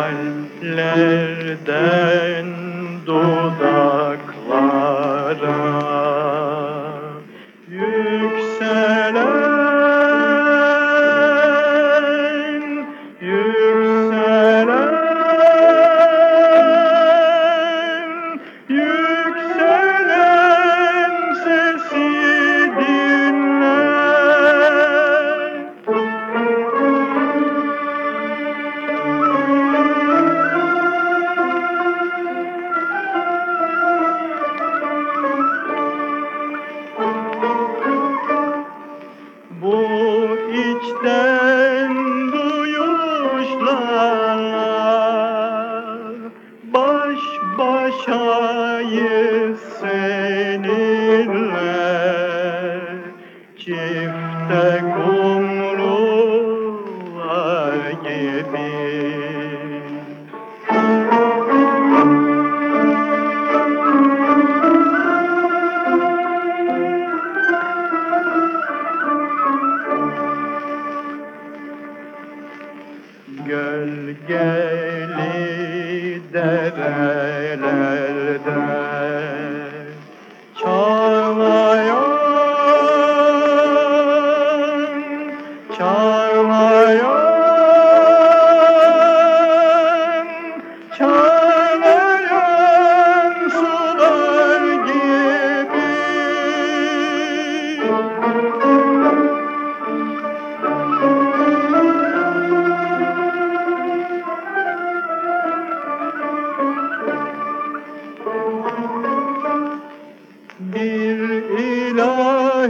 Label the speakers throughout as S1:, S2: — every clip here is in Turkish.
S1: Kalplerden dudaklara. Bu içten duyuşlarla baş başayız seninle çifte kumrular gibi. deserve.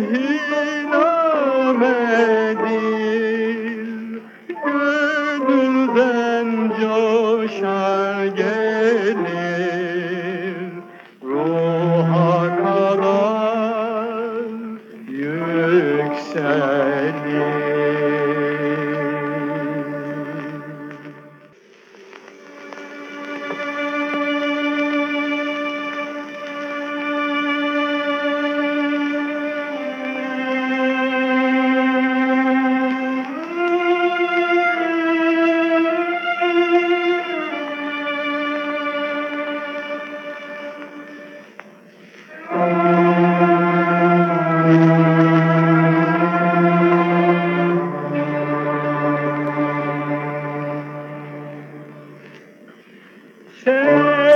S1: İlahi namedir Gönülden coşar gelir. Ruha kadar yükselir Deus.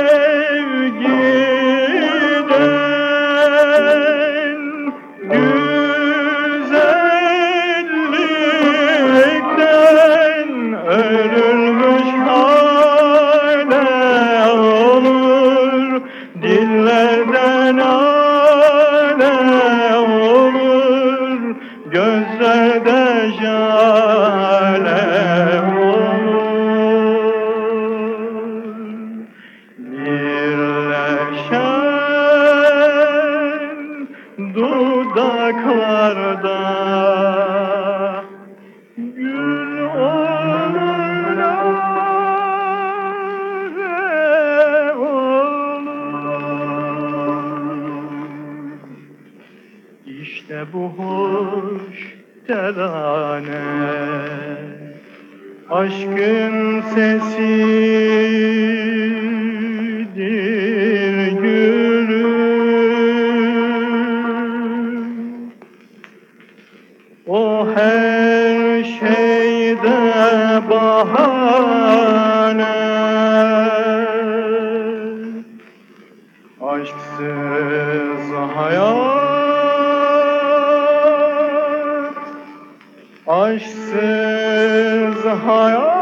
S1: İşte bu hoş terane Aşkın sesidir gülüm. O her şeyde bahane. Aşksız hayat Aşksız hayat